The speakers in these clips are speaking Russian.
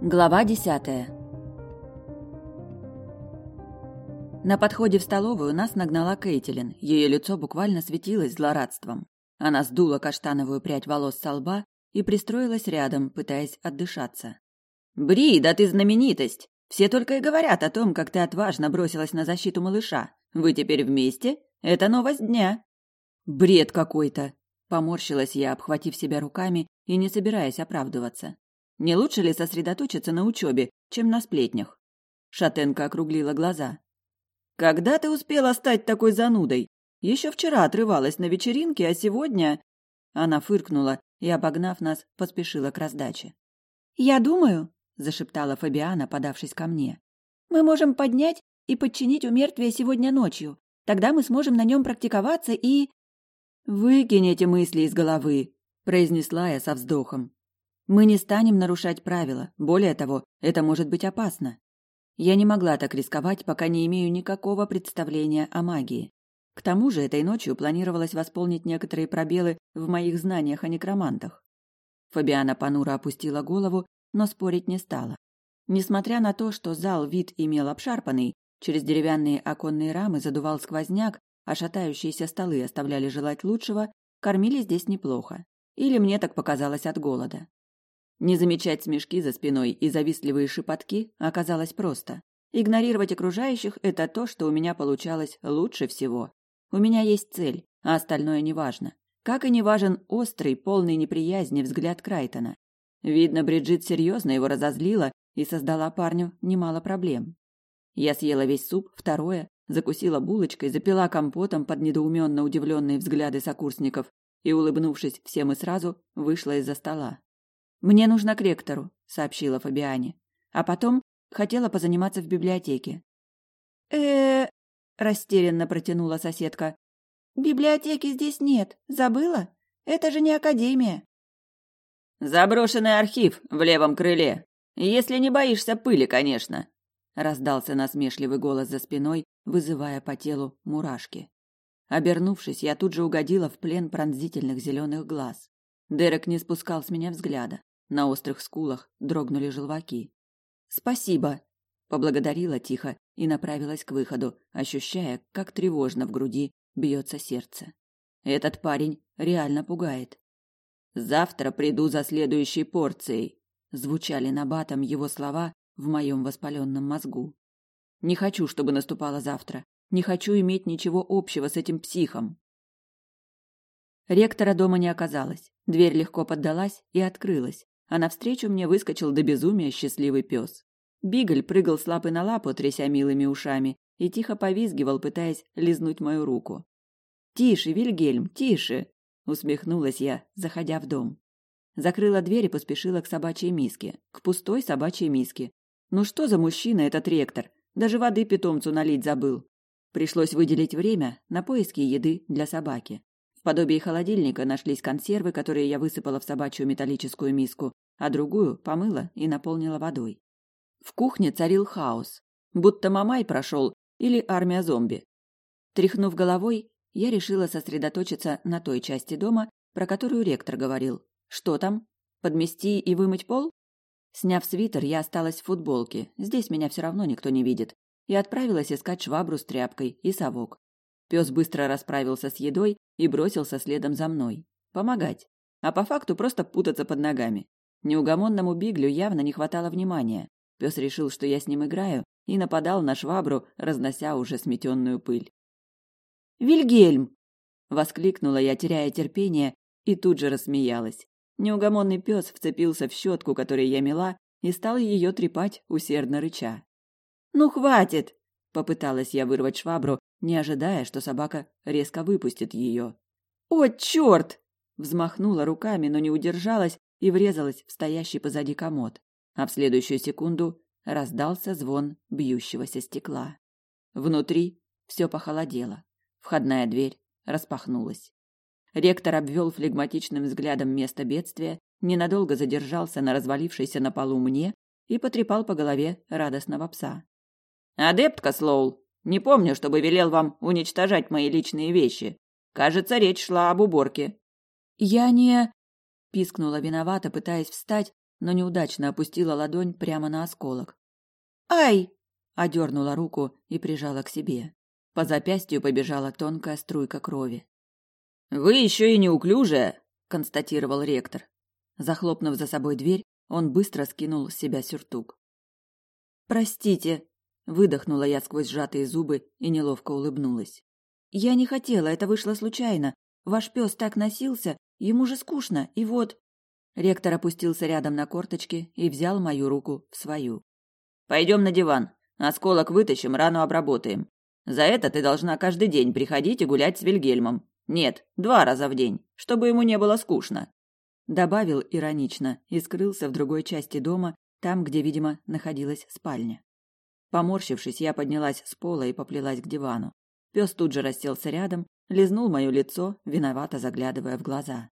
Глава десятая На подходе в столовую нас нагнала Кейтилин. Ее лицо буквально светилось злорадством. Она сдула каштановую прядь волос со лба и пристроилась рядом, пытаясь отдышаться. «Бри, да ты знаменитость! Все только и говорят о том, как ты отважно бросилась на защиту малыша. Вы теперь вместе? Это новость дня!» «Бред какой-то!» Поморщилась я, обхватив себя руками и не собираясь оправдываться. Не лучше ли сосредоточиться на учебе, чем на сплетнях? Шатенка округлила глаза. Когда ты успела стать такой занудой? Еще вчера отрывалась на вечеринке, а сегодня... Она фыркнула и, обогнав нас, поспешила к раздаче. «Я думаю», — зашептала Фабиана, подавшись ко мне, «мы можем поднять и подчинить умертвие сегодня ночью. Тогда мы сможем на нем практиковаться и...» «Выкинь эти мысли из головы», — произнесла я со вздохом. Мы не станем нарушать правила. Более того, это может быть опасно. Я не могла так рисковать, пока не имею никакого представления о магии. К тому же этой ночью планировалось восполнить некоторые пробелы в моих знаниях о некромантах. Фабиана понуро опустила голову, но спорить не стала. Несмотря на то, что зал вид имел обшарпанный, через деревянные оконные рамы задувал сквозняк, а шатающиеся столы оставляли желать лучшего, кормили здесь неплохо. Или мне так показалось от голода. Не замечать смешки за спиной и завистливые шепотки оказалось просто. Игнорировать окружающих – это то, что у меня получалось лучше всего. У меня есть цель, а остальное неважно. Как и не важен острый, полный неприязни взгляд Крайтона. Видно, Бриджит серьезно его разозлила и создала парню немало проблем. Я съела весь суп, второе, закусила булочкой, запила компотом под недоуменно удивленные взгляды сокурсников и, улыбнувшись всем и сразу, вышла из-за стола. Мне нужно к ректору, сообщила Фабиане. А потом хотела позаниматься в библиотеке. Э, растерянно протянула соседка. Библиотеки здесь нет. Забыла? Это же не академия. Заброшенный архив в левом крыле. Если не боишься пыли, конечно, раздался насмешливый голос за спиной, вызывая по телу мурашки. Обернувшись, я тут же угодила в плен пронзительных зеленых глаз. Дерек не спускал с меня взгляда. На острых скулах дрогнули желваки. «Спасибо!» – поблагодарила тихо и направилась к выходу, ощущая, как тревожно в груди бьется сердце. Этот парень реально пугает. «Завтра приду за следующей порцией», – звучали набатом его слова в моем воспаленном мозгу. «Не хочу, чтобы наступало завтра. Не хочу иметь ничего общего с этим психом». Ректора дома не оказалось. Дверь легко поддалась и открылась, а навстречу мне выскочил до безумия счастливый пес. Бигль прыгал с лапы на лапу, тряся милыми ушами, и тихо повизгивал, пытаясь лизнуть мою руку. «Тише, Вильгельм, тише!» — усмехнулась я, заходя в дом. Закрыла дверь и поспешила к собачьей миске, к пустой собачьей миске. Ну что за мужчина этот ректор? Даже воды питомцу налить забыл. Пришлось выделить время на поиски еды для собаки. Подобии холодильника нашлись консервы, которые я высыпала в собачью металлическую миску, а другую помыла и наполнила водой. В кухне царил хаос, будто мамай прошел или армия зомби. Тряхнув головой, я решила сосредоточиться на той части дома, про которую ректор говорил. Что там? Подмести и вымыть пол? Сняв свитер, я осталась в футболке, здесь меня все равно никто не видит, и отправилась искать швабру с тряпкой и совок. Пес быстро расправился с едой и бросился следом за мной. Помогать. А по факту просто путаться под ногами. Неугомонному Биглю явно не хватало внимания. Пес решил, что я с ним играю, и нападал на швабру, разнося уже сметенную пыль. «Вильгельм!» — воскликнула я, теряя терпение, и тут же рассмеялась. Неугомонный пес вцепился в щетку, которой я мела, и стал ее трепать, усердно рыча. «Ну, хватит!» — попыталась я вырвать швабру, не ожидая, что собака резко выпустит ее. «О, черт!» Взмахнула руками, но не удержалась и врезалась в стоящий позади комод. А в следующую секунду раздался звон бьющегося стекла. Внутри все похолодело. Входная дверь распахнулась. Ректор обвел флегматичным взглядом место бедствия, ненадолго задержался на развалившейся на полу мне и потрепал по голове радостного пса. «Адептка Слоул, не помню, чтобы велел вам уничтожать мои личные вещи. Кажется, речь шла об уборке. Я не пискнула виновато, пытаясь встать, но неудачно опустила ладонь прямо на осколок. «Ай!» – одернула руку и прижала к себе. По запястью побежала тонкая струйка крови. «Вы еще и неуклюжая!» – констатировал ректор. Захлопнув за собой дверь, он быстро скинул с себя сюртук. «Простите», – выдохнула я сквозь сжатые зубы и неловко улыбнулась. «Я не хотела, это вышло случайно. Ваш пес так носился, ему же скучно, и вот...» Ректор опустился рядом на корточки и взял мою руку в свою. «Пойдем на диван. Осколок вытащим, рану обработаем. За это ты должна каждый день приходить и гулять с Вильгельмом. Нет, два раза в день, чтобы ему не было скучно добавил иронично и скрылся в другой части дома, там, где, видимо, находилась спальня. Поморщившись, я поднялась с пола и поплелась к дивану. Пес тут же расселся рядом, лизнул мое лицо, виновато заглядывая в глаза.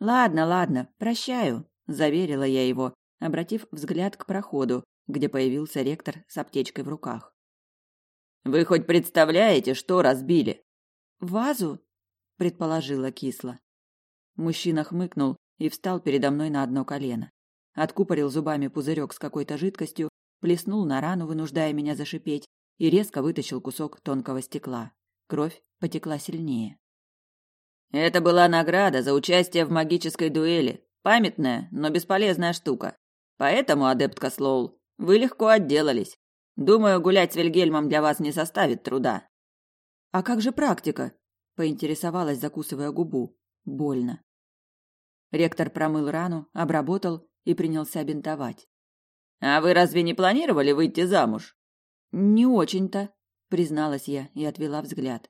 Ладно, ладно, прощаю, заверила я его, обратив взгляд к проходу, где появился ректор с аптечкой в руках. Вы хоть представляете, что разбили? Вазу, предположила кисло. Мужчина хмыкнул и встал передо мной на одно колено. Откупорил зубами пузырек с какой-то жидкостью, плеснул на рану, вынуждая меня зашипеть, и резко вытащил кусок тонкого стекла. Кровь потекла сильнее. Это была награда за участие в магической дуэли. Памятная, но бесполезная штука. Поэтому, адептка Слоул, вы легко отделались. Думаю, гулять с Вильгельмом для вас не составит труда. А как же практика? поинтересовалась, закусывая губу. Больно. Ректор промыл рану, обработал и принялся бинтовать. А вы разве не планировали выйти замуж? Не очень-то, призналась я и отвела взгляд.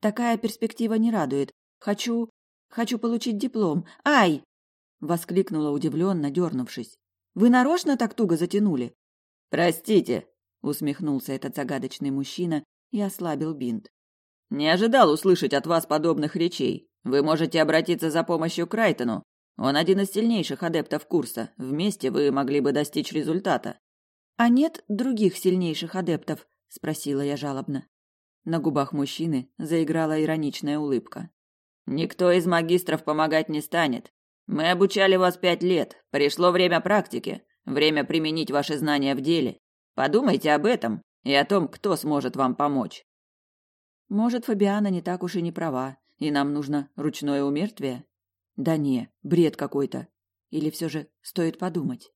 Такая перспектива не радует. Хочу, хочу получить диплом. Ай! воскликнула удивленно, дернувшись. Вы нарочно так туго затянули? Простите, усмехнулся этот загадочный мужчина и ослабил бинт. Не ожидал услышать от вас подобных речей. Вы можете обратиться за помощью к Крайтону. Он один из сильнейших адептов курса. Вместе вы могли бы достичь результата. А нет других сильнейших адептов? спросила я жалобно. На губах мужчины заиграла ироничная улыбка. Никто из магистров помогать не станет. Мы обучали вас пять лет. Пришло время практики, время применить ваши знания в деле. Подумайте об этом и о том, кто сможет вам помочь. Может, Фабиана не так уж и не права. И нам нужно ручное умертвие? Да не, бред какой-то. Или все же стоит подумать?